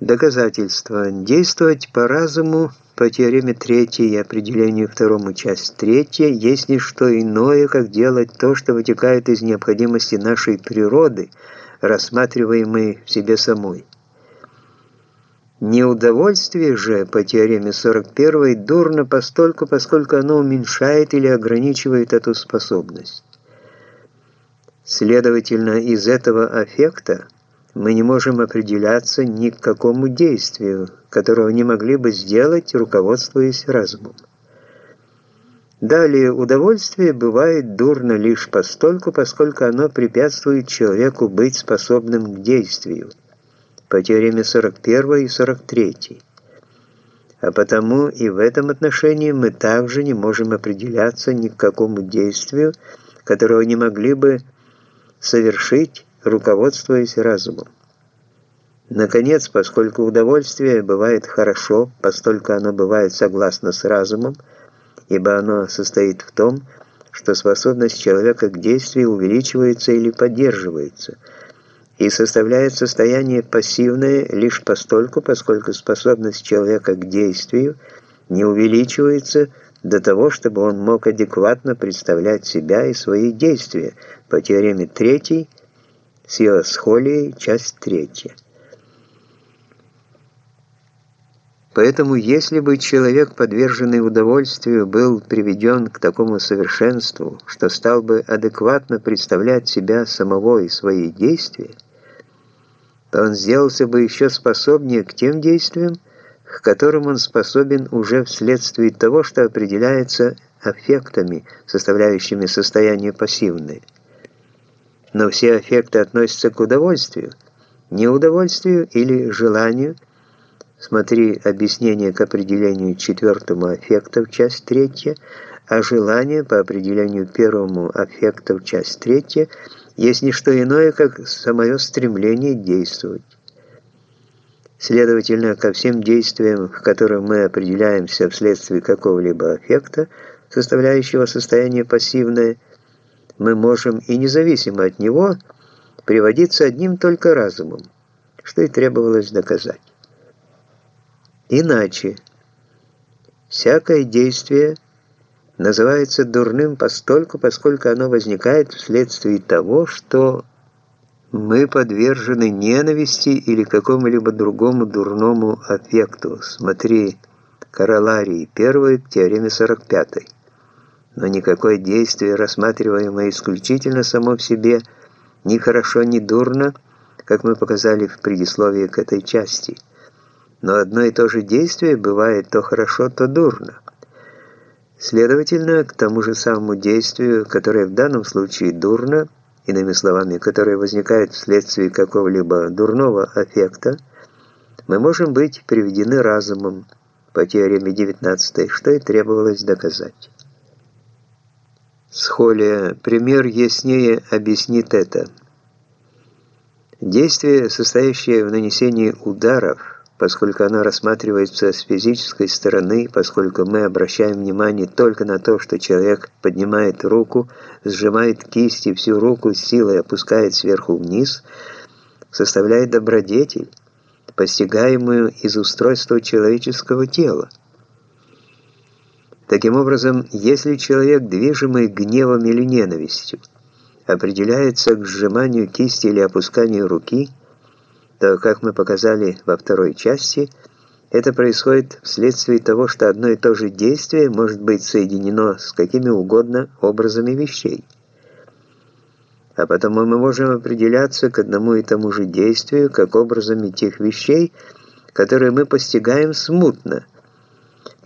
Доказательство. Действовать по разуму по теореме третьей и определению второму часть третья есть не что иное, как делать то, что вытекает из необходимости нашей природы, рассматриваемой в себе самой. Неудовольствие же по теореме 41 дурно постольку, поскольку оно уменьшает или ограничивает эту способность. Следовательно, из этого аффекта мы не можем определяться ни к какому действию, которого не могли бы сделать, руководствуясь разумом. Далее, удовольствие бывает дурно лишь постольку, поскольку оно препятствует человеку быть способным к действию, по теореме 41 и 43. А потому и в этом отношении мы также не можем определяться ни к какому действию, которого не могли бы совершить руководствуясь разумом. Наконец, поскольку удовольствие бывает хорошо, постольку оно бывает согласно с разумом, ибо оно состоит в том, что способность человека к действию увеличивается или поддерживается, и составляет состояние пассивное лишь постольку, поскольку способность человека к действию не увеличивается до того, чтобы он мог адекватно представлять себя и свои действия по теореме третьей, с ее схолией, часть третья. Поэтому, если бы человек, подверженный удовольствию, был приведен к такому совершенству, что стал бы адекватно представлять себя самого и свои действия, то он сделался бы еще способнее к тем действиям, к которым он способен уже вследствие того, что определяется аффектами, составляющими состояние пассивное но все аффекты относятся к удовольствию, неудовольствию или желанию. Смотри объяснение к определению четвертому аффекта в часть третья, а желание по определению первому аффекта в часть третья есть не что иное, как самое стремление действовать. Следовательно, ко всем действиям, в которых мы определяемся вследствие какого-либо аффекта, составляющего состояние пассивное, мы можем и независимо от него приводиться одним только разумом, что и требовалось доказать. Иначе, всякое действие называется дурным постольку, поскольку оно возникает вследствие того, что мы подвержены ненависти или какому-либо другому дурному аффекту. Смотри, Короларий 1 к теореме 45 но никакое действие, рассматриваемое исключительно само в себе, ни хорошо, ни дурно, как мы показали в предисловии к этой части. Но одно и то же действие бывает то хорошо, то дурно. Следовательно, к тому же самому действию, которое в данном случае дурно, иными словами, которое возникает вследствие какого-либо дурного аффекта, мы можем быть приведены разумом по теореме 19, что и требовалось доказать. Схолия. Пример яснее объяснит это. Действие, состоящее в нанесении ударов, поскольку оно рассматривается с физической стороны, поскольку мы обращаем внимание только на то, что человек поднимает руку, сжимает кисть и всю руку с силой опускает сверху вниз, составляет добродетель, постигаемую из устройства человеческого тела. Таким образом, если человек, движимый гневом или ненавистью, определяется к сжиманию кисти или опусканию руки, то, как мы показали во второй части, это происходит вследствие того, что одно и то же действие может быть соединено с какими угодно образами вещей. А потому мы можем определяться к одному и тому же действию, как образами тех вещей, которые мы постигаем смутно –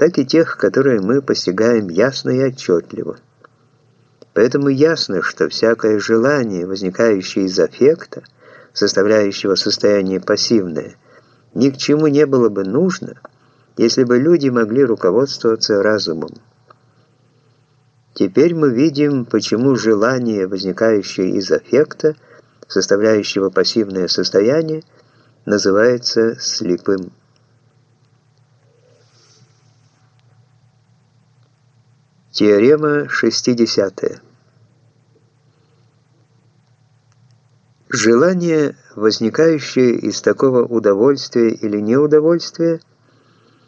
так и тех, которые мы постигаем ясно и отчетливо. Поэтому ясно, что всякое желание, возникающее из аффекта, составляющего состояние пассивное, ни к чему не было бы нужно, если бы люди могли руководствоваться разумом. Теперь мы видим, почему желание, возникающее из аффекта, составляющего пассивное состояние, называется слепым. Теорема 60. Желание, возникающее из такого удовольствия или неудовольствия,